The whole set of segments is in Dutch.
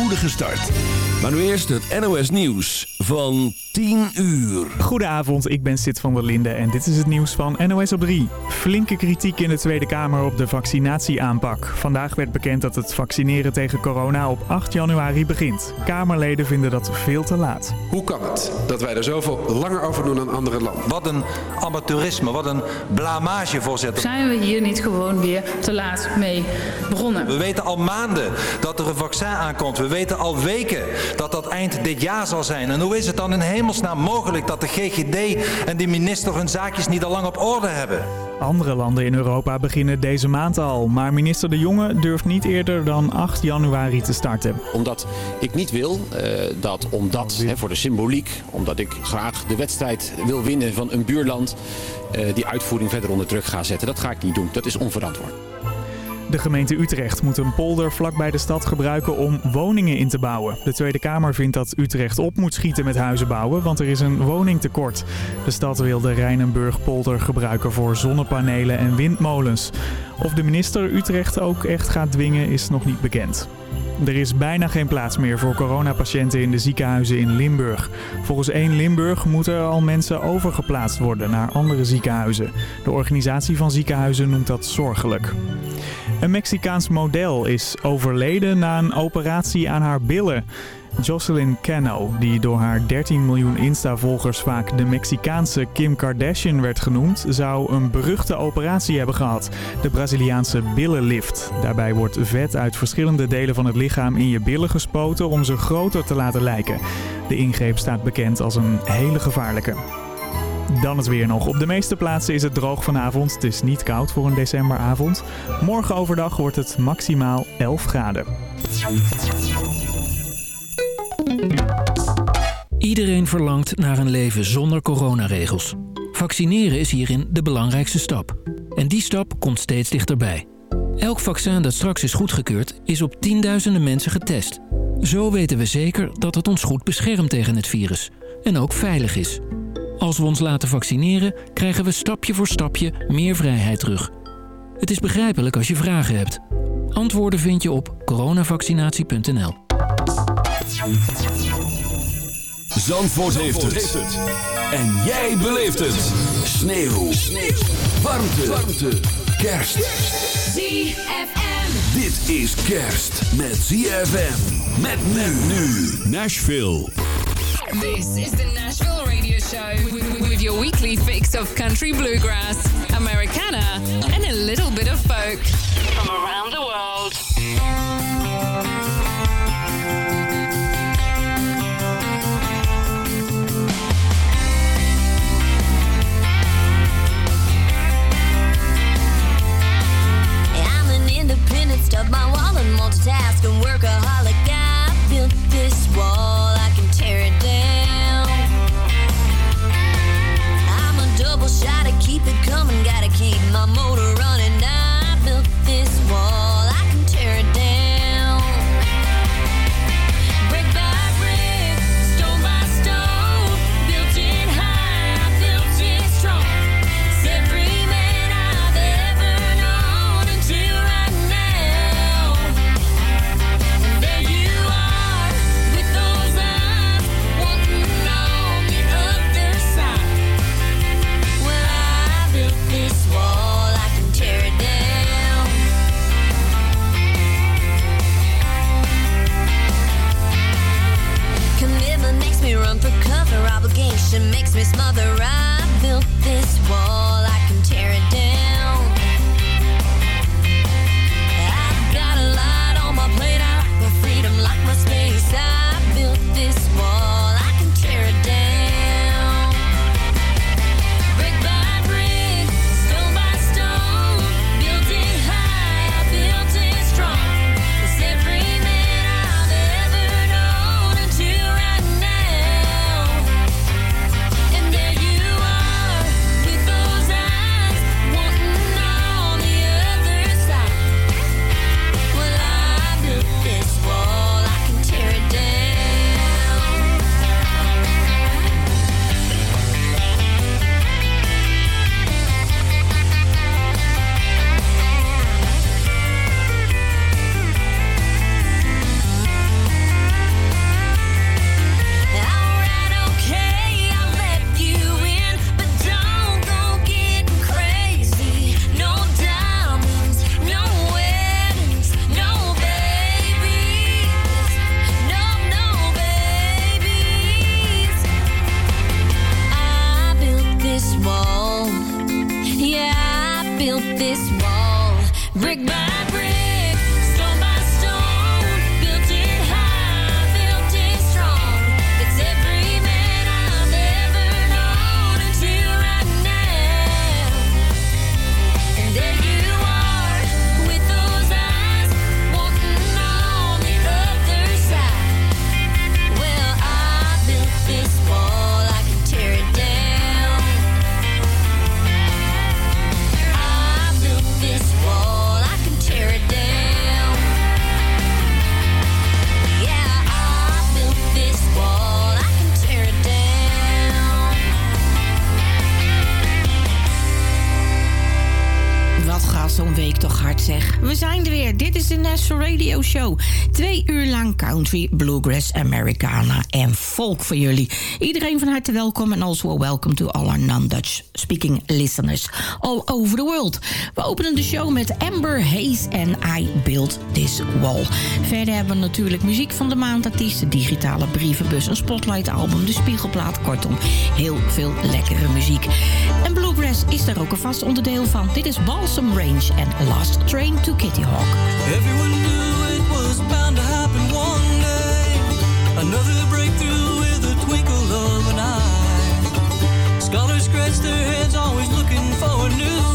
spoedige start. Maar nu eerst het NOS Nieuws van 10 uur. Goedenavond, ik ben Sid van der Linde en dit is het nieuws van NOS op 3. Flinke kritiek in de Tweede Kamer op de vaccinatieaanpak. Vandaag werd bekend dat het vaccineren tegen corona op 8 januari begint. Kamerleden vinden dat veel te laat. Hoe kan het dat wij er zoveel langer over doen dan andere landen? Wat een amateurisme, wat een blamage, voorzitter. Zijn we hier niet gewoon weer te laat mee begonnen? We weten al maanden dat er een vaccin aankomt. We weten al weken dat dat eind dit jaar zal zijn. En hoe is het dan in hemelsnaam mogelijk dat de GGD en de minister hun zaakjes niet al lang op orde hebben? Andere landen in Europa beginnen deze maand al. Maar minister De Jonge durft niet eerder dan 8 januari te starten. Omdat ik niet wil uh, dat, omdat, hè, voor de symboliek, omdat ik graag de wedstrijd wil winnen van een buurland, uh, die uitvoering verder onder druk ga zetten. Dat ga ik niet doen. Dat is onverantwoord. De gemeente Utrecht moet een polder vlakbij de stad gebruiken om woningen in te bouwen. De Tweede Kamer vindt dat Utrecht op moet schieten met huizen bouwen, want er is een woningtekort. De stad wil de Rijnenburg-polder gebruiken voor zonnepanelen en windmolens. Of de minister Utrecht ook echt gaat dwingen is nog niet bekend. Er is bijna geen plaats meer voor coronapatiënten in de ziekenhuizen in Limburg. Volgens 1 Limburg moeten er al mensen overgeplaatst worden naar andere ziekenhuizen. De organisatie van ziekenhuizen noemt dat zorgelijk. Een Mexicaans model is overleden na een operatie aan haar billen. Jocelyn Cano, die door haar 13 miljoen Insta-volgers vaak de Mexicaanse Kim Kardashian werd genoemd, zou een beruchte operatie hebben gehad. De Braziliaanse billenlift. Daarbij wordt vet uit verschillende delen van het lichaam in je billen gespoten om ze groter te laten lijken. De ingreep staat bekend als een hele gevaarlijke. Dan het weer nog. Op de meeste plaatsen is het droog vanavond. Het is niet koud voor een decemberavond. Morgen overdag wordt het maximaal 11 graden. Iedereen verlangt naar een leven zonder coronaregels. Vaccineren is hierin de belangrijkste stap. En die stap komt steeds dichterbij. Elk vaccin dat straks is goedgekeurd is op tienduizenden mensen getest. Zo weten we zeker dat het ons goed beschermt tegen het virus. En ook veilig is. Als we ons laten vaccineren, krijgen we stapje voor stapje meer vrijheid terug. Het is begrijpelijk als je vragen hebt. Antwoorden vind je op coronavaccinatie.nl. Zandvoort, heeft, het. En jij beleeft het. Sneeuw. Sneeuw. Warmte. Warmte. Kerst. ZFM. Dit is kerst met ZFM. Met men nu. Nashville. This is the Nashville Radio Show with your weekly fix of country bluegrass, Americana, and a little bit of folk from around the world. Independent, stub my wall and multitask and workaholic. I built this wall, my motor country, bluegrass, Americana en folk voor jullie. Iedereen van harte welkom en also welcome to all our non-Dutch speaking listeners all over the world. We openen de show met Amber Hayes en I Built This Wall. Verder hebben we natuurlijk muziek van de maandartiesten, digitale brievenbus, een spotlight album, de spiegelplaat, kortom, heel veel lekkere muziek. En bluegrass is daar ook een vast onderdeel van. Dit is Balsam Range en Last Train to Kitty Hawk. Everyone knew their heads, always looking for a new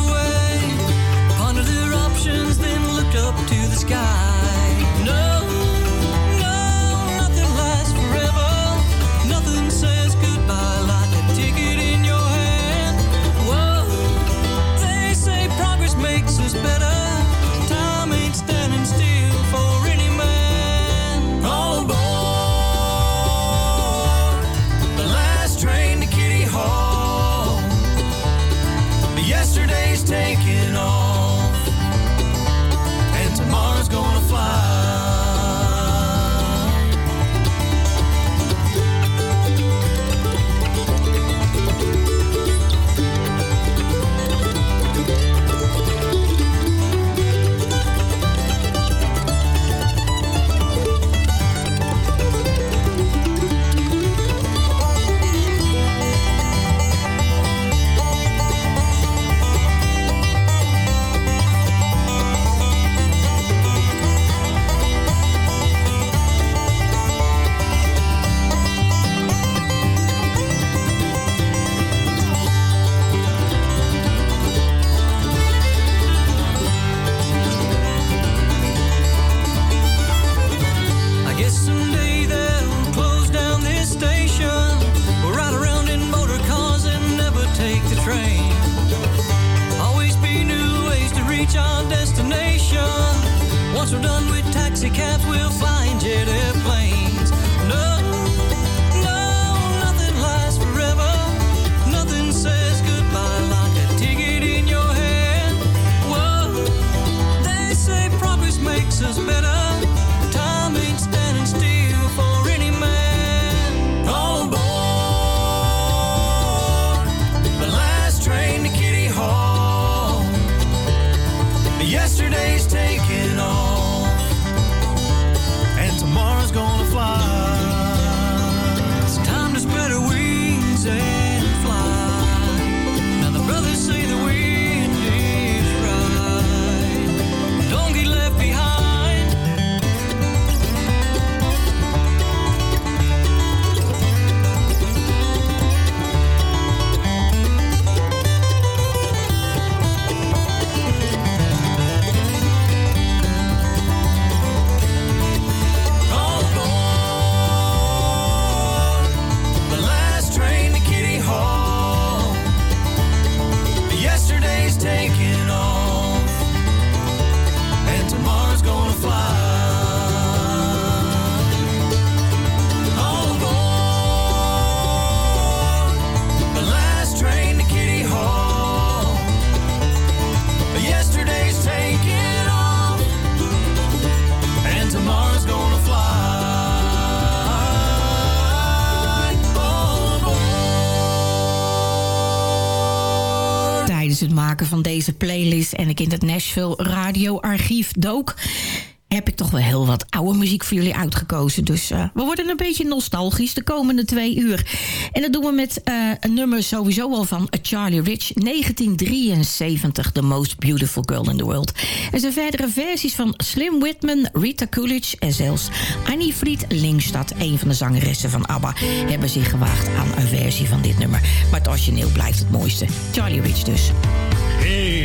Nashville radioarchief dook... heb ik toch wel heel wat oude muziek voor jullie uitgekozen. Dus eh, we worden een beetje nostalgisch de komende twee uur. En dat doen we met eh, een nummer sowieso al van Charlie Rich, 1973, The Most Beautiful Girl in the World. Er zijn verdere versies van Slim Whitman, Rita Coolidge en zelfs Annie Fried Linkstad, een van de zangeressen van ABBA, hebben zich gewaagd aan een versie van dit nummer. Maar het origineel blijft het mooiste. Charlie Rich dus. Hey,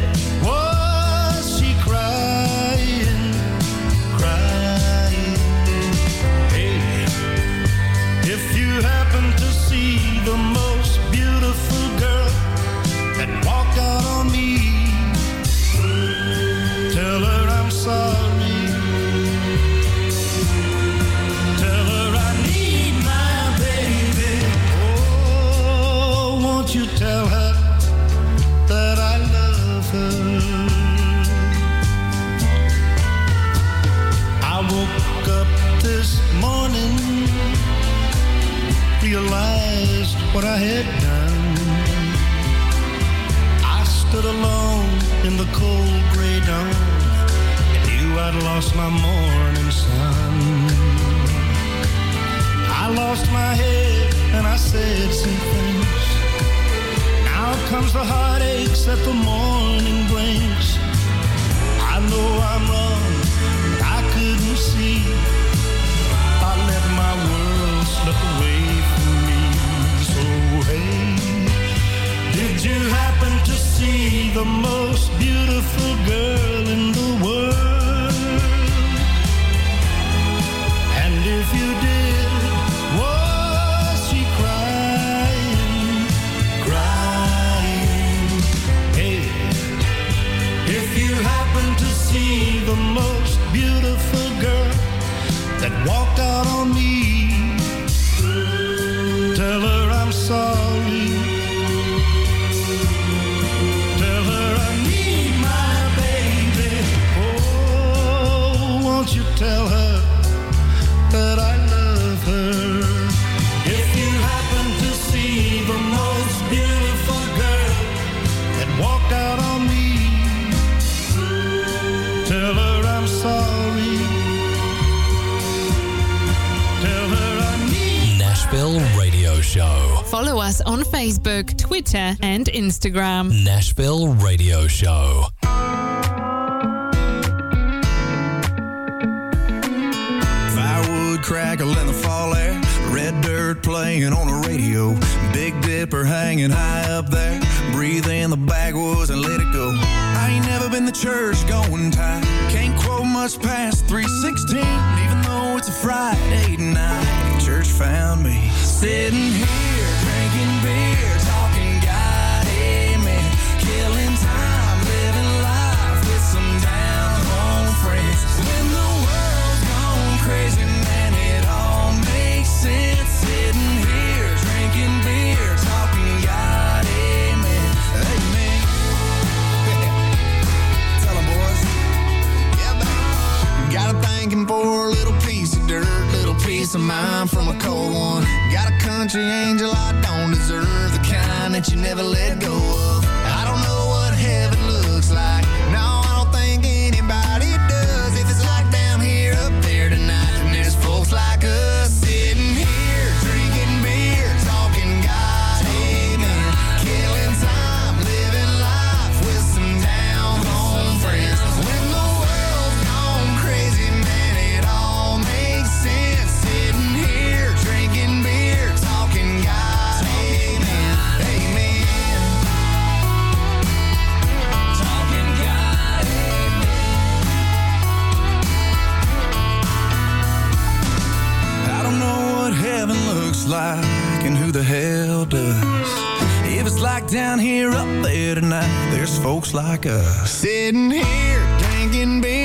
Twitter, and Instagram. Nashville Radio Show. Firewood crackle in the fall air, red dirt playing on the radio, Big Dipper hanging high up there. Breathe in the backwoods and let it go. I ain't never been to church going tight. Can't quote much past 316, even though it's a Friday night. Church found me sitting here piece of mind from a cold one. Got a country angel I don't deserve, the kind that you never let go of. Hell does. If it's like down here, up there tonight, there's folks like us. Sitting here, drinking beer,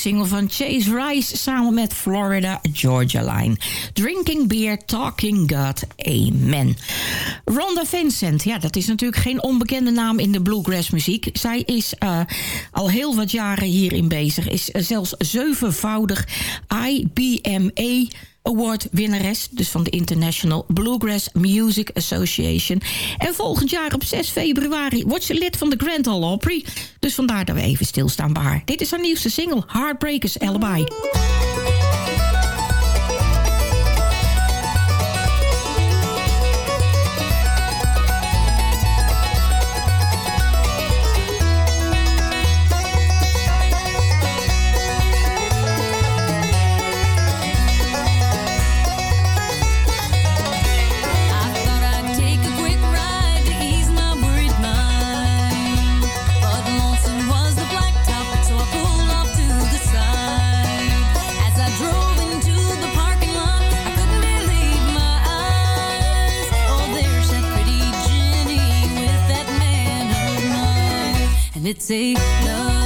single van Chase Rice samen met Florida Georgia Line. Drinking Beer, Talking God, Amen. Rhonda Vincent, ja, dat is natuurlijk geen onbekende naam in de bluegrass muziek. Zij is eh, al heel wat jaren hierin bezig. Is eh, zelfs zevenvoudig IBMA Award winnares, dus van de International Bluegrass Music Association. En volgend jaar op 6 februari wordt ze lid van de Grand Ole Opry. Dus vandaar dat we even stilstaan bij haar. Dit is haar nieuwste single, Heartbreakers Alibi. say no.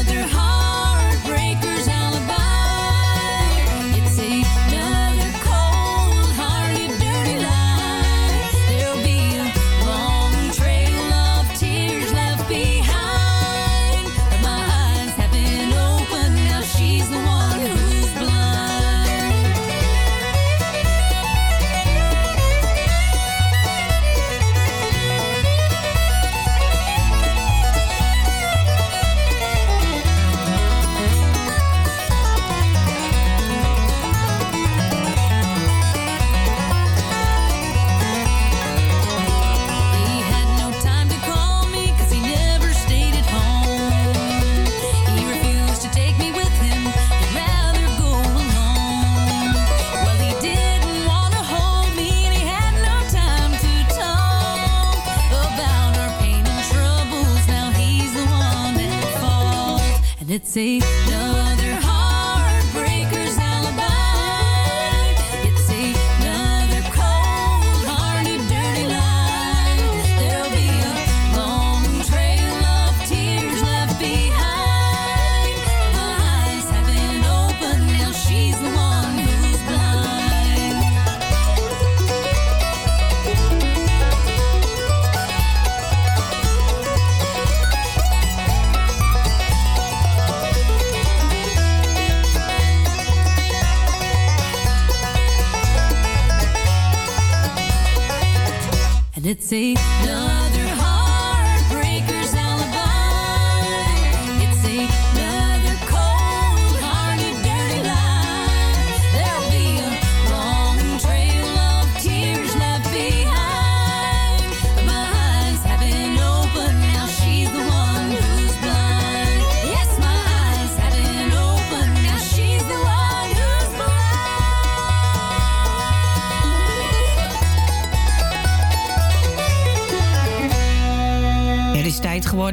safe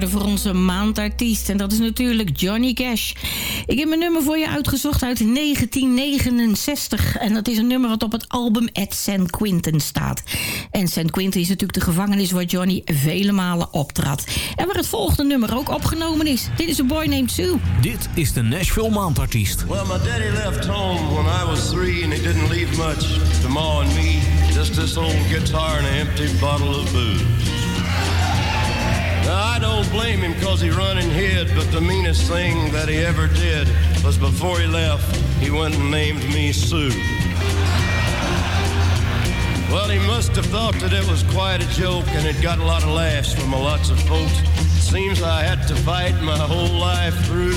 voor onze maandartiest. En dat is natuurlijk Johnny Cash. Ik heb een nummer voor je uitgezocht uit 1969. En dat is een nummer wat op het album At San Quentin staat. En San Quentin is natuurlijk de gevangenis waar Johnny vele malen optrad. En waar het volgende nummer ook opgenomen is. Dit is A Boy Named Sue. Dit is de Nashville Maandartiest. Well, my daddy left home when I was three, and he didn't leave much to Ma and me. Just this old guitar and an empty bottle of booze. Now, I don't blame him because he run and hid, but the meanest thing that he ever did was before he left, he went and named me Sue. Well, he must have thought that it was quite a joke, and it got a lot of laughs from a lots of folks. Seems I had to fight my whole life through.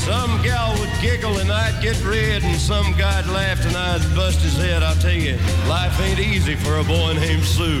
Some gal would giggle and I'd get red, and some guy'd laugh and I'd bust his head. I'll tell you, life ain't easy for a boy named Sue.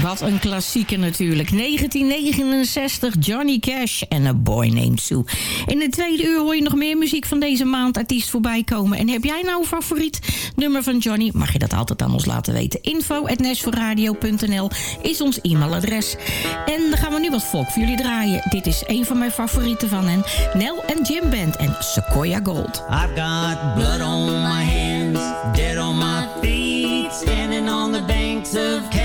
wat een klassieker natuurlijk. 1969, Johnny Cash en A Boy Named Sue. In de tweede uur hoor je nog meer muziek van deze maand artiest voorbij komen. En heb jij nou een favoriet nummer van Johnny? Mag je dat altijd aan ons laten weten. info.nashforradio.nl is ons e-mailadres. En dan gaan we nu wat volk voor jullie draaien. Dit is een van mijn favorieten van hen. Nel en Jim Band en Sequoia Gold. I've got blood on my hands, dead on my feet, standing on the banks of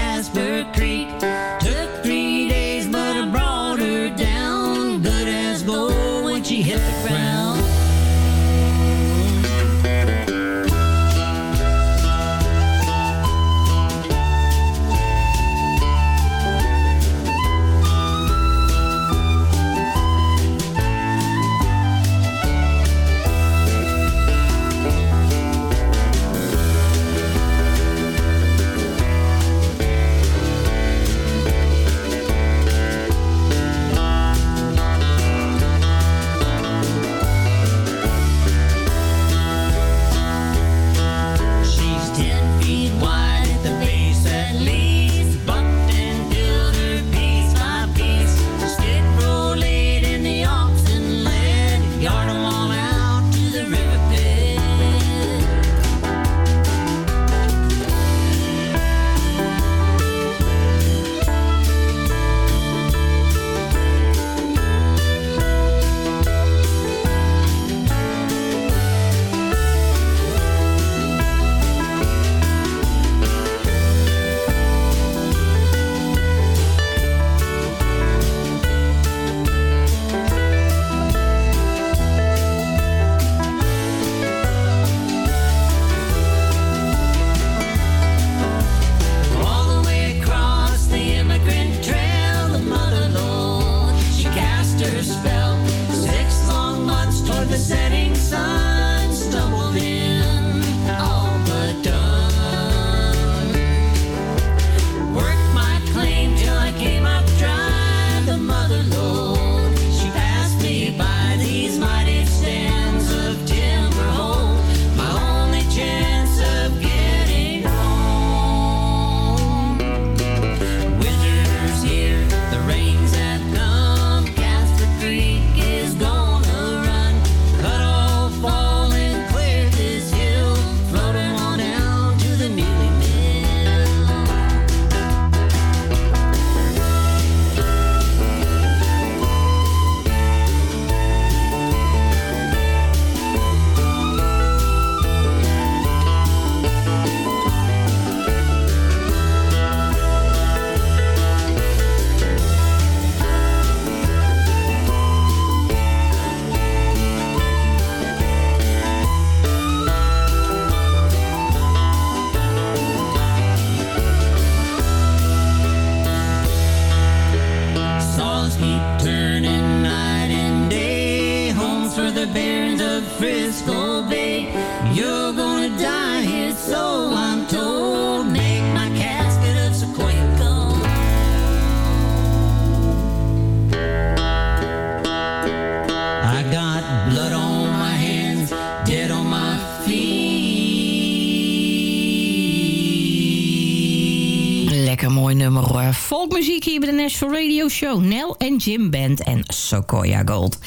muziek hier bij de National Radio Show. Nel en Jim Band en Sequoia Gold.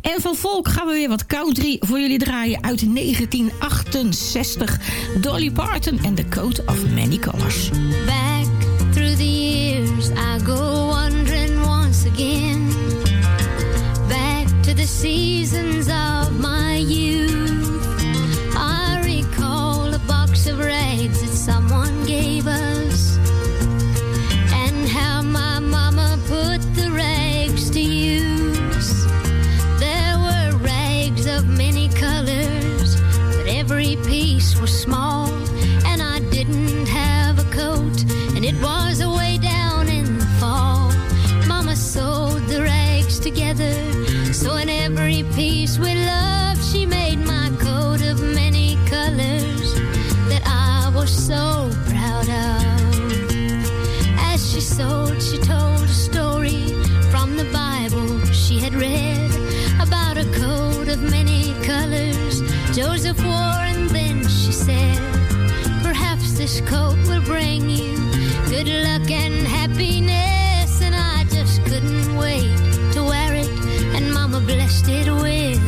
En van volk gaan we weer wat country voor jullie draaien uit 1968. Dolly Parton en The Coat of Many Colors. Back through the Joseph wore, and then she said, Perhaps this coat will bring you good luck and happiness. And I just couldn't wait to wear it, and Mama blessed it with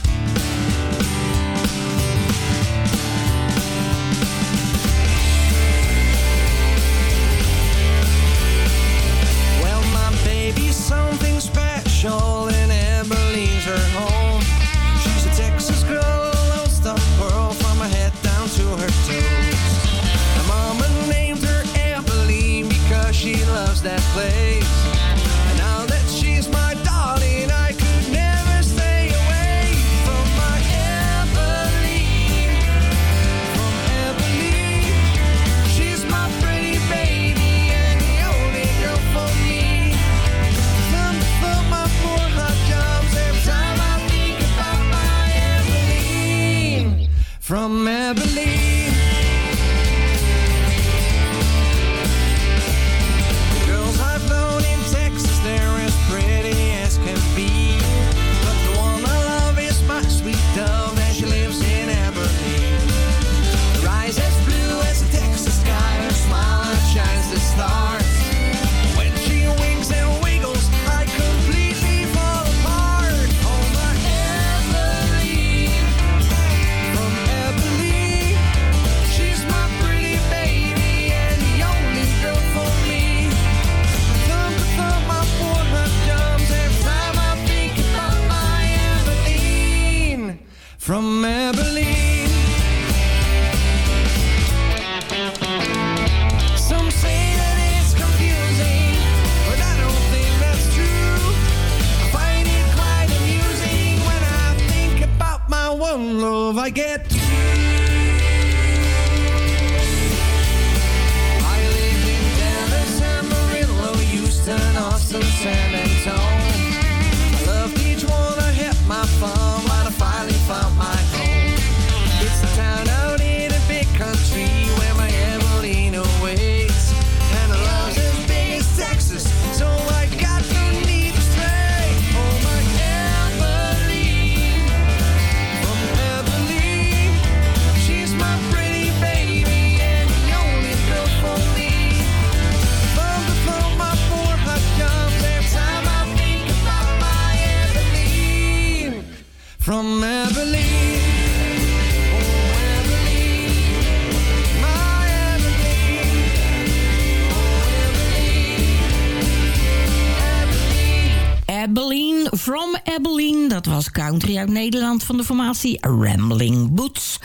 Country uit Nederland van de formatie Rambling Boots.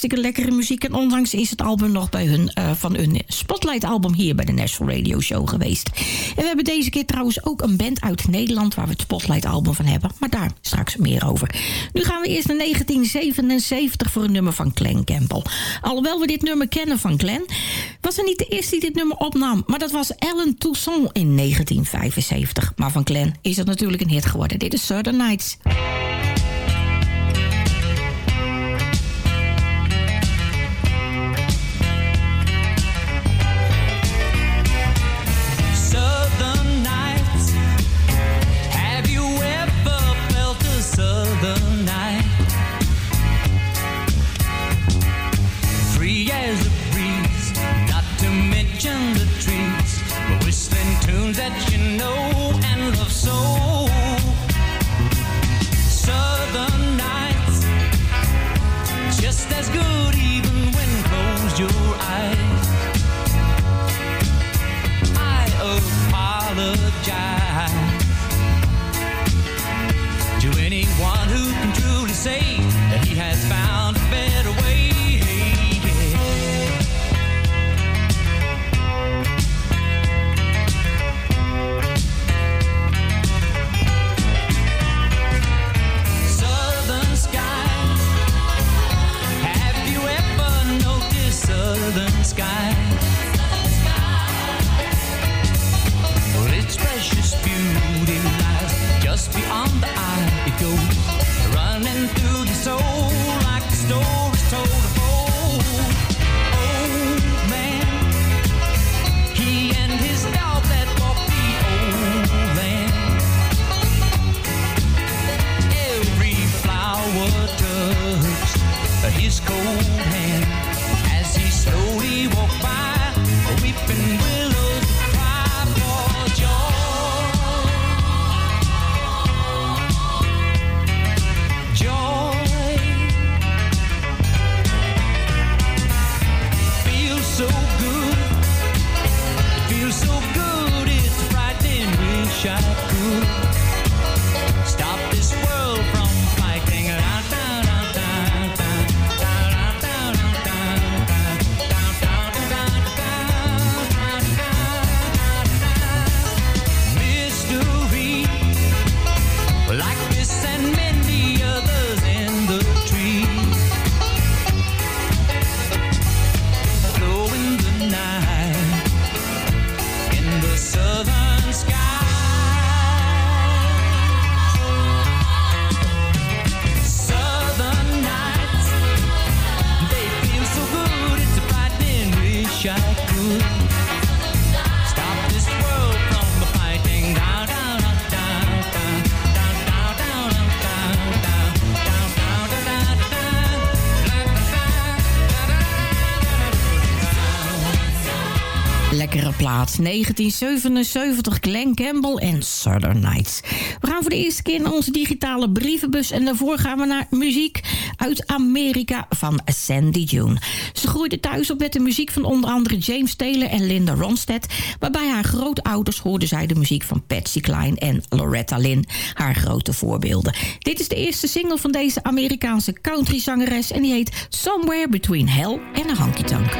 Hartstikke lekkere muziek. En onlangs is het album nog bij hun, eh, van hun Spotlight album hier bij de National Radio Show geweest. En we hebben deze keer trouwens ook een band uit Nederland... waar we het Spotlight album van hebben. Maar daar straks meer over. Nu gaan we eerst naar 1977 voor een nummer van Glenn Campbell. Alhoewel we dit nummer kennen van Glenn... was hij niet de eerste die dit nummer opnam. Maar dat was Alan Toussaint in 1975. Maar van Glenn is het natuurlijk een hit geworden. Dit is Southern Nights. 1977, Glenn Campbell en Southern Nights. We gaan voor de eerste keer naar onze digitale brievenbus... en daarvoor gaan we naar muziek uit Amerika van Sandy June. Ze groeide thuis op met de muziek van onder andere James Taylor en Linda Ronstadt... maar bij haar grootouders hoorde zij de muziek van Patsy Cline en Loretta Lynn... haar grote voorbeelden. Dit is de eerste single van deze Amerikaanse countryzangeres... en die heet Somewhere Between Hell and a Honky Tonk.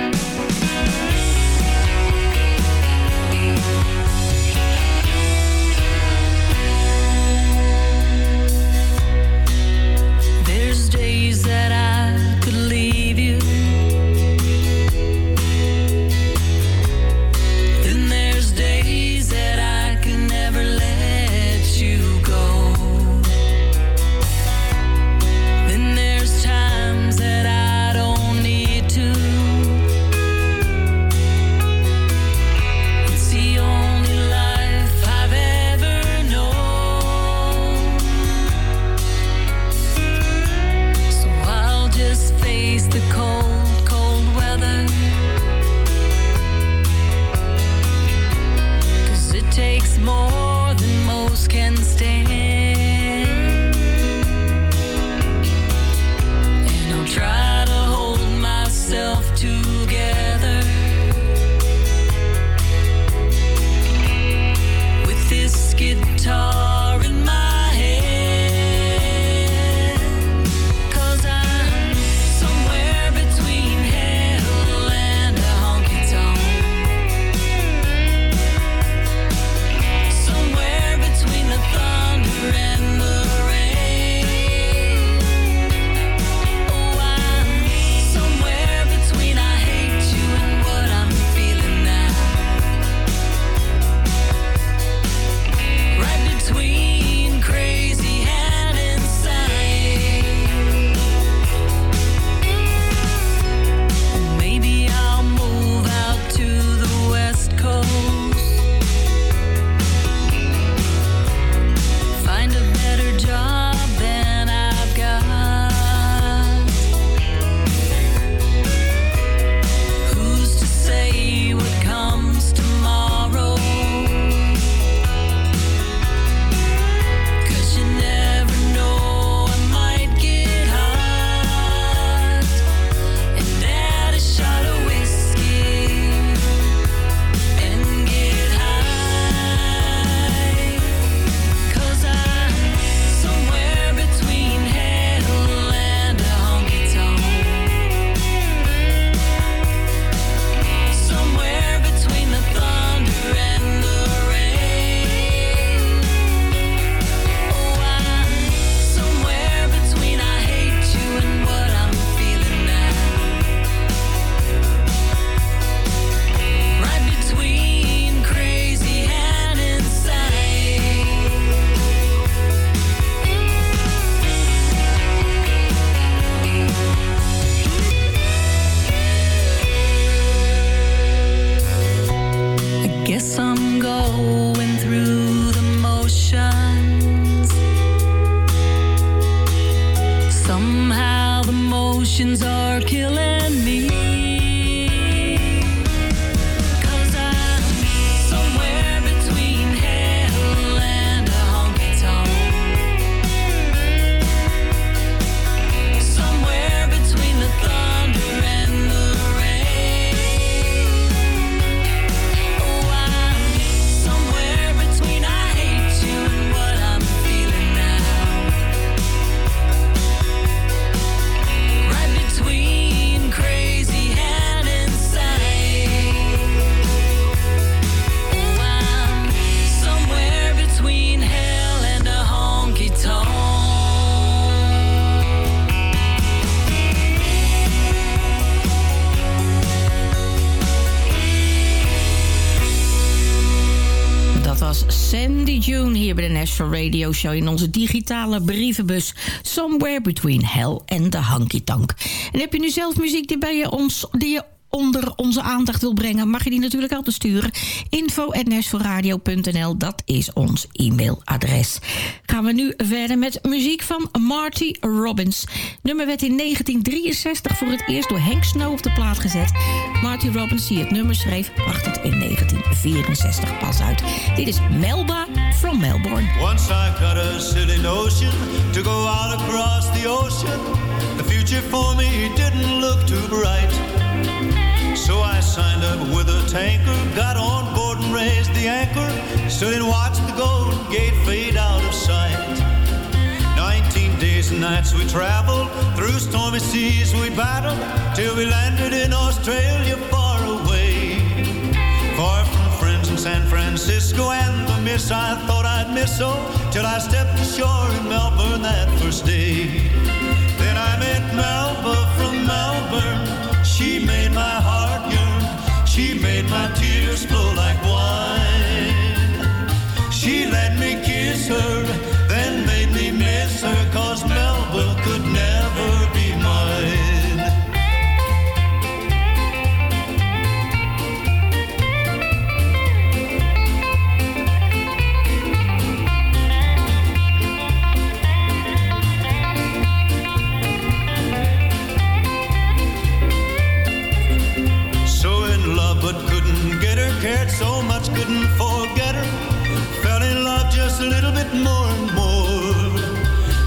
Guitar In onze digitale brievenbus Somewhere Between Hell and the Honky Tonk. En heb je nu zelf muziek die bij je ons die je onder onze aandacht wil brengen... mag je die natuurlijk altijd sturen. info.nashvilleradio.nl, dat is ons e-mailadres. Gaan we nu verder met muziek van Marty Robbins. Nummer werd in 1963 voor het eerst door Hank Snow op de plaat gezet. Marty Robbins, die het nummer schreef, bracht het in 1964 pas uit. Dit is Melba from Melbourne. Once I got a silly notion to go out across the ocean. The future for me didn't look too bright. So I signed up with a tanker, got on board and raised the anchor. Stood and watched the Golden Gate fade out of sight. Nineteen days and nights we traveled, through stormy seas we battled, till we landed in Australia far away. Far from friends in San Francisco and miss I thought I'd miss so, till I stepped ashore in Melbourne that first day. Then I met Melba from Melbourne. She made my heart yearn. She made my tears flow like wine. She let me kiss her, more and more.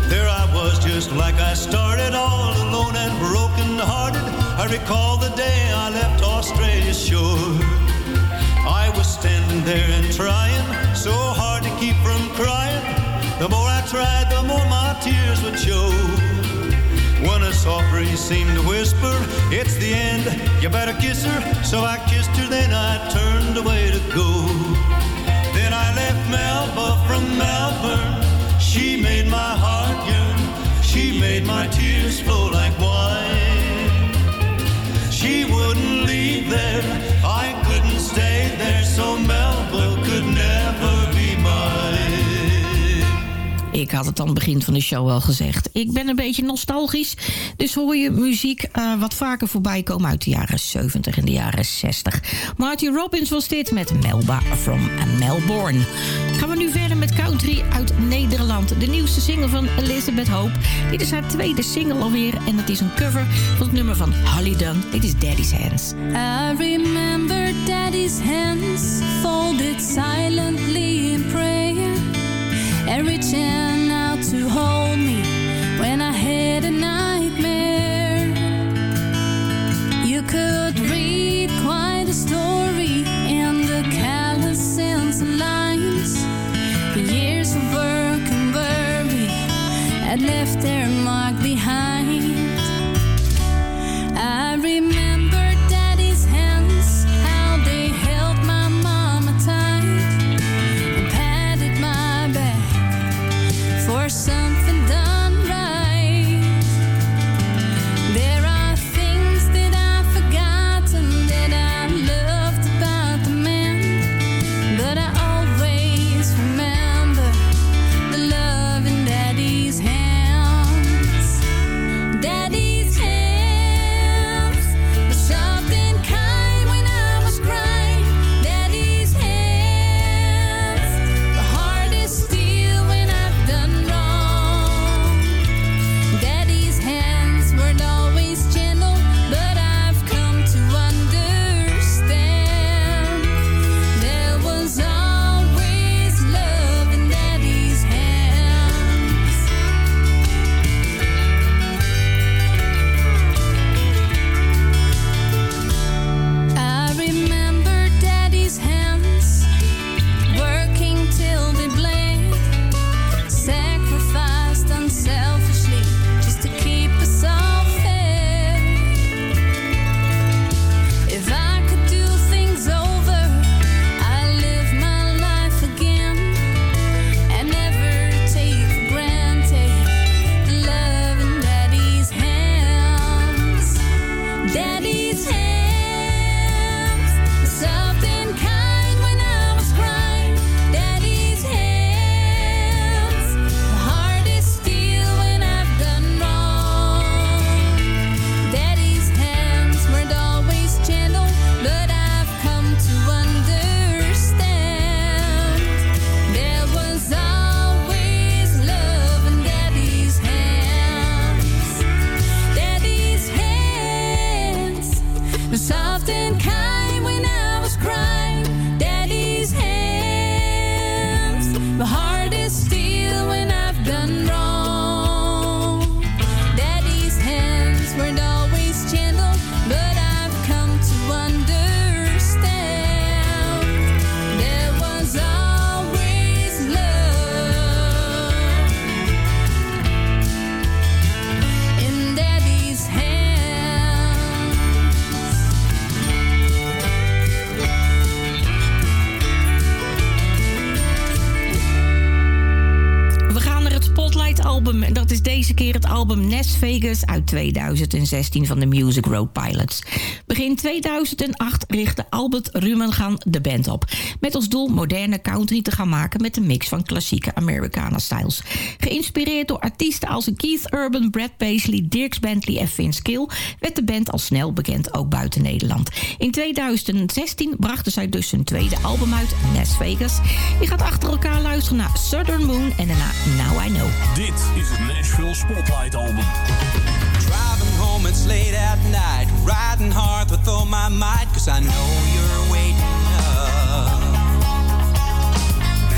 There I was just like I started, all alone and broken hearted. I recall the day I left Australia's shore. I was standing there and trying so hard to keep from crying. The more I tried, the more my tears would show. When a soft breeze seemed to whisper, It's the end, you better kiss her. So I kissed her, then I turned away to go. Melba from Melbourne. She made my heart yearn. She made my tears flow like wine. She wouldn't leave there. I couldn't stay there. So Melba Ik had het aan het begin van de show al gezegd. Ik ben een beetje nostalgisch. Dus hoor je muziek eh, wat vaker voorbij komen uit de jaren 70 en de jaren 60. Marty Robbins was dit met Melba from Melbourne. Gaan we nu verder met country uit Nederland. De nieuwste single van Elizabeth Hope. Dit is haar tweede single alweer. En het is een cover van het nummer van Holly Dunn. Dit is Daddy's Hands. I remember daddy's hands folded silently in prayer and reaching Uit 2016 van de Music Road Pilots. Begin 2008 richtte Albert Rumengaan de band op. Met als doel moderne country te gaan maken met een mix van klassieke Americana-styles. Geïnspireerd door artiesten als Keith Urban, Brad Paisley, Dirks Bentley en Vince Gill... werd de band al snel bekend ook buiten Nederland. In 2016 brachten zij dus hun tweede album uit, Las Vegas. Je gaat achter elkaar luisteren naar Southern Moon en daarna Now I Know. Dit is het Nashville Spotlight Album. moments late at night, riding hard with all my might, cause I know you're waiting up.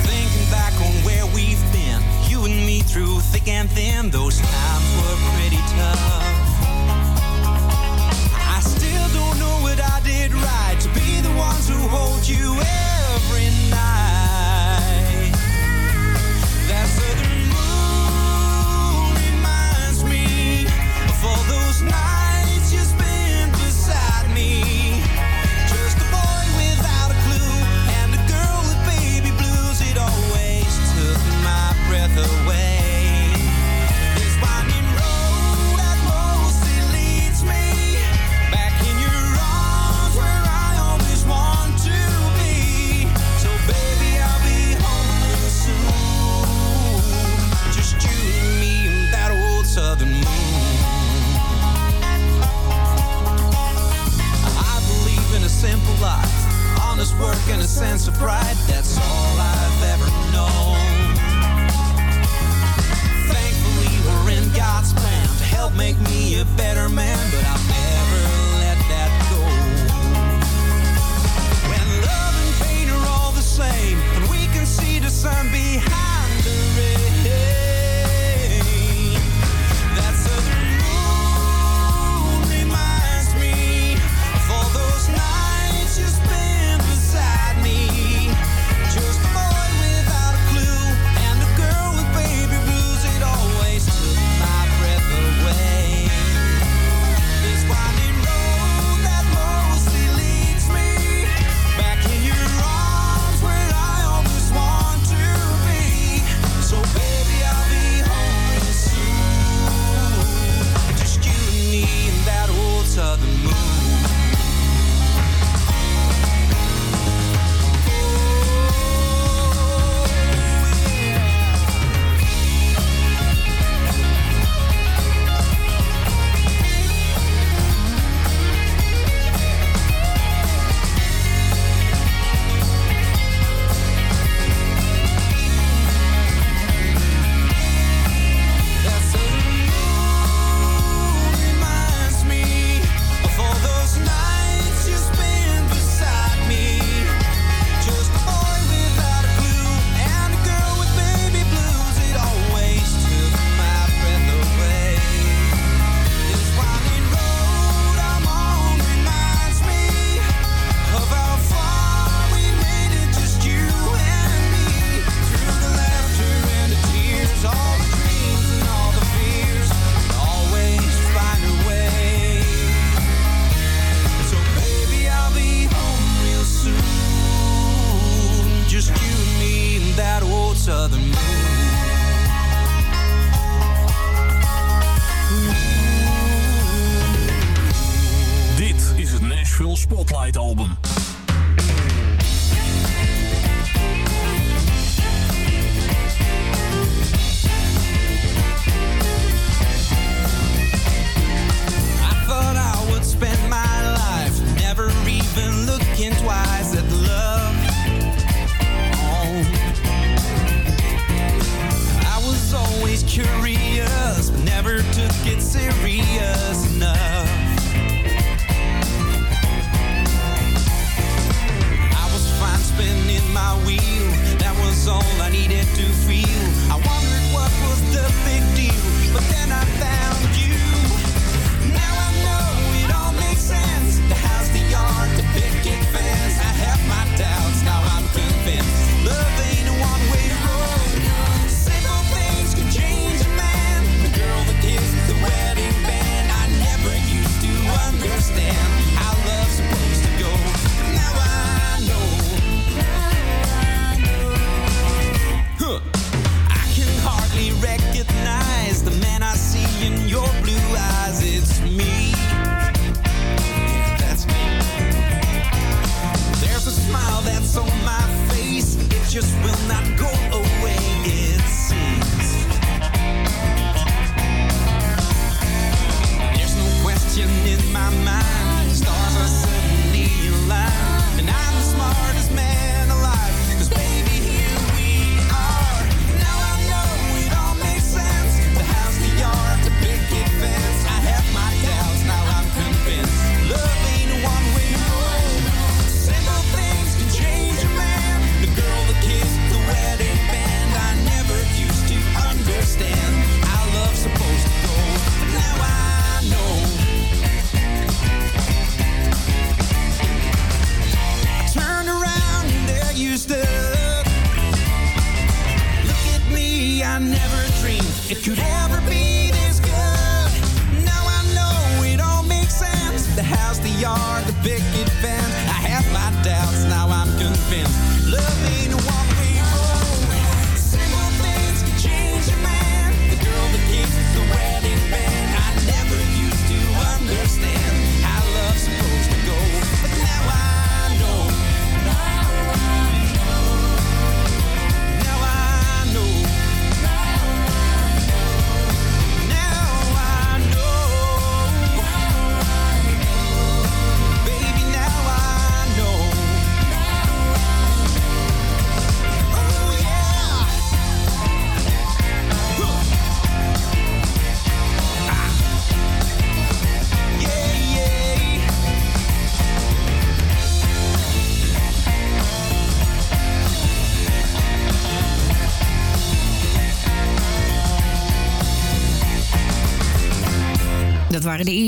Thinking back on where we've been, you and me through thick and thin, those times were pretty tough. I still don't know what I did right to be the ones who hold you. Every not and a sense of pride. That's all I've ever known. Thankfully, we're in God's plan to help make me a better man, but I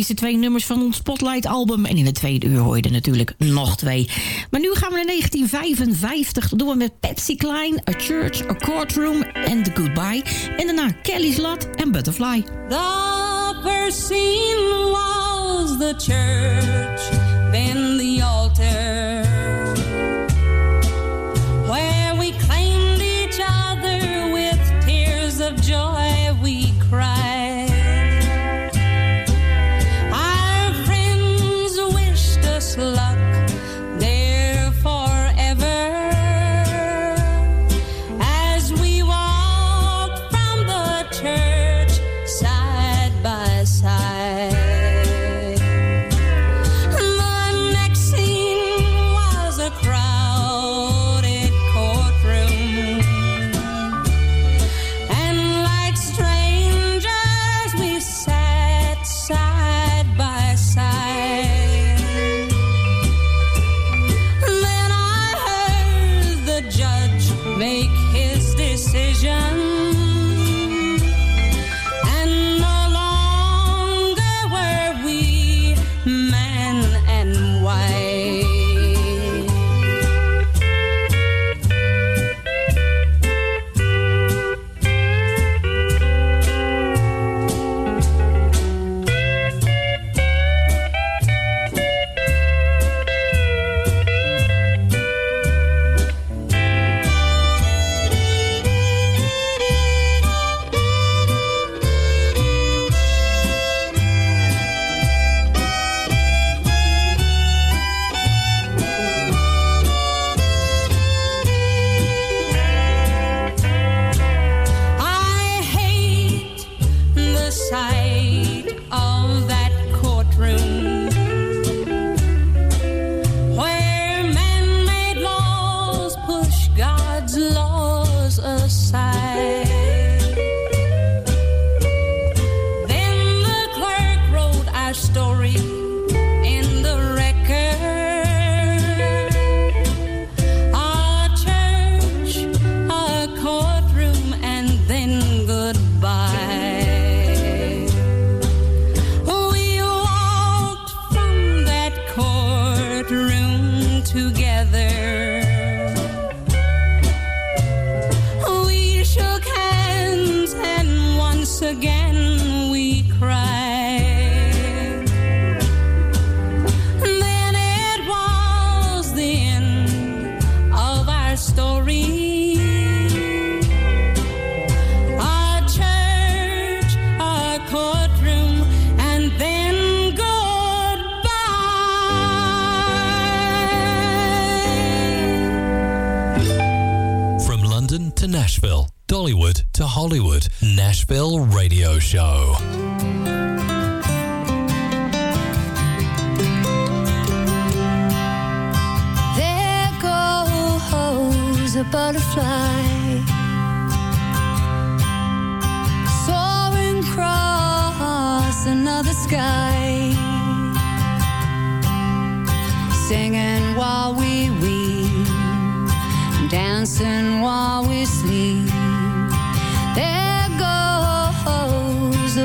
eerste twee nummers van ons Spotlight-album. En in het tweede uur hoor je er natuurlijk nog twee. Maar nu gaan we naar 1955. Dat doen we met Patsy Klein, A Church, A Courtroom en The Goodbye. En daarna Kelly's Lot en Butterfly. The person the church, Hollywood Nashville Radio Show. There goes a butterfly. Soaring across another sky, singing while we weep, dancing while we sleep.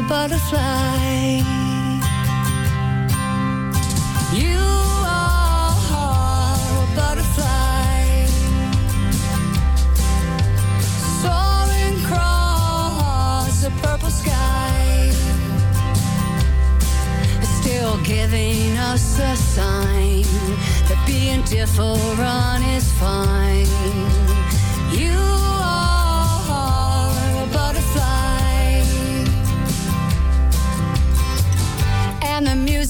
butterfly. You are a butterfly, soaring across a purple sky, still giving us a sign that being different is fine. You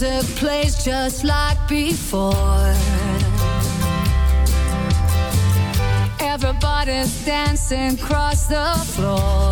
A place just like before. Everybody's dancing across the floor.